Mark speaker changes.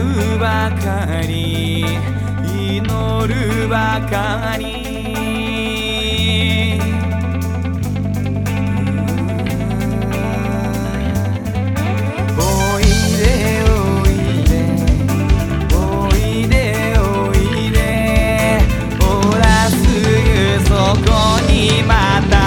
Speaker 1: うばかり祈るばかり。おいでおいでおいでおいでほらすぐそこにまた